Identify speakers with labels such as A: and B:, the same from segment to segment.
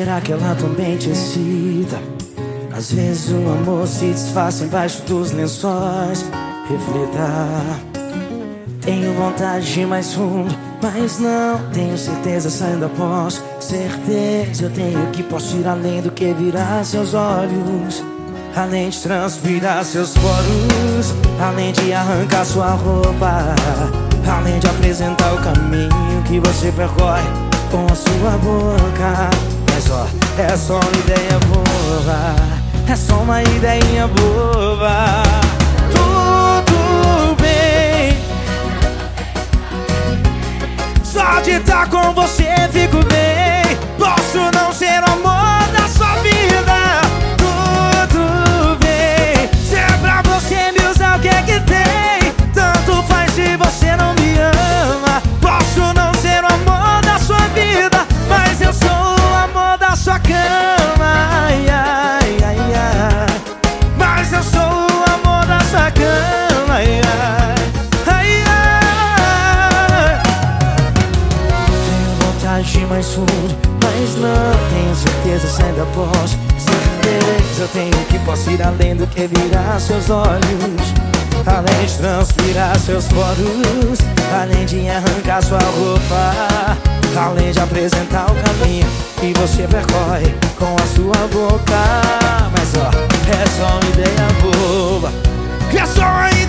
A: será que ela também te excita? Às vezes o amor se disfarça embaixo dos lençóis. Reflita. Tenho vontade de ir mais fundo, mas não tenho certeza saindo após. Certeza eu tenho que posso ir além do que virar seus olhos. Além de transpirar seus poros, além de arrancar sua roupa, além de apresentar o caminho que você percorre com a sua boca. Mas ó, é só uma ideia boba, é só uma ideia boba. Tudo bem, só de estar com você fico bem. Posso não ser amor sua cama. Ai, ai, ai, ai. Mas eu sou o amor da sua cama. Ai, ai, ai. Tenho vontade de mais fundo, mas não tenho certeza se ainda posso. Certeza tenho que posso ir além do que virar seus olhos. Além de transpirar seus poros, além de arrancar sua roupa, além de apresentar o caminho que você percorre com a sua boca. Mas ó, é só uma ideia boba, é só uma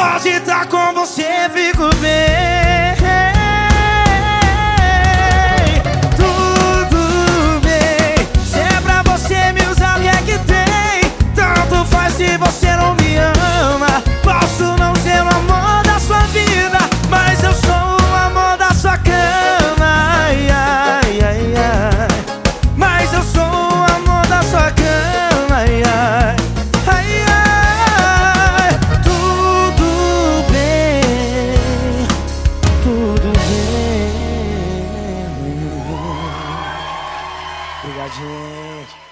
A: Só de estar com você fico bem. Obrigado, gente.